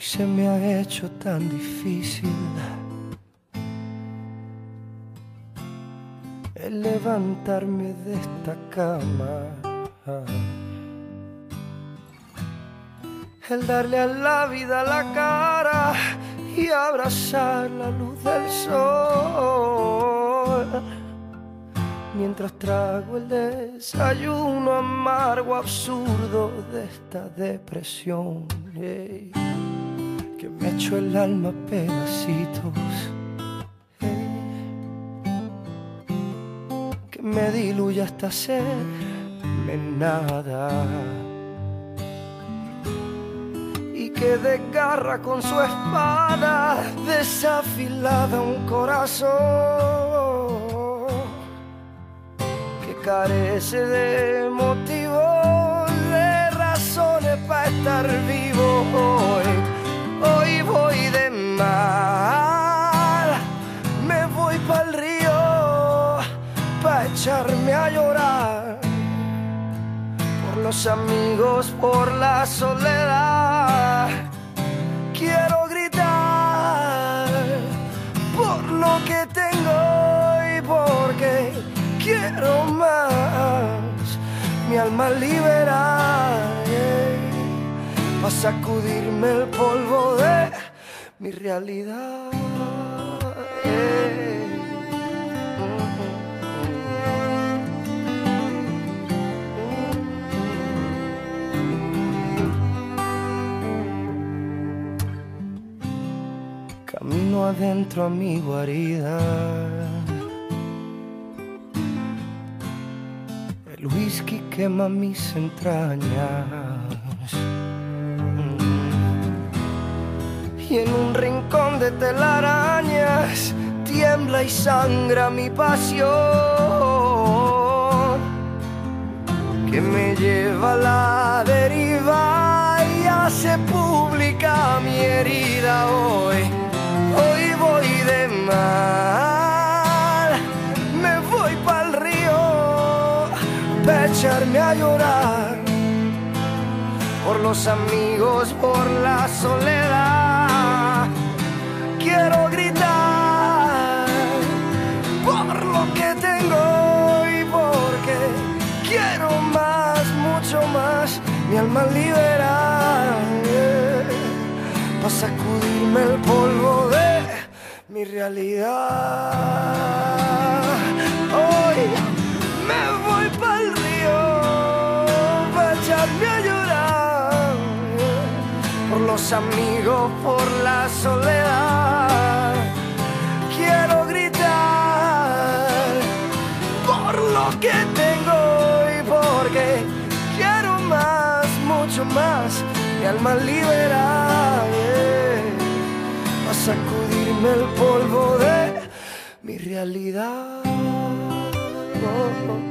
Hoy se me ha hecho tan difícil el levantarme de esta cama. El darle a la vida la cara y abrazar la luz del sol. Mientras trago el desayuno amargo, absurdo de esta depresión. Que me echo el alma pedacitos. que me diluya hasta serme nada. Que desgarra con su espada desafilada un corazón. Que carece de motivos, de razones para estar vivo echarme a llorar por los amigos, por la soledad. Quiero gritar por lo que tengo y porque quiero más. Mi alma liberar para sacudirme el polvo de mi realidad. Adentro a mi guarida. El whisky quema mis entrañas. Y en un rincón de telarañas tiembla y sangra mi pasión. Que me lleva a la deriva echarme a llorar por los amigos, por la soledad. Quiero gritar por lo que tengo y porque quiero más, mucho más, mi alma liberar para sacudirme el polvo de mi realidad. Por los amigos, por la soledad. Quiero gritar por lo que tengo y porque quiero más, mucho más mi alma liberar, a sacudirme el polvo de mi realidad. Oh, oh.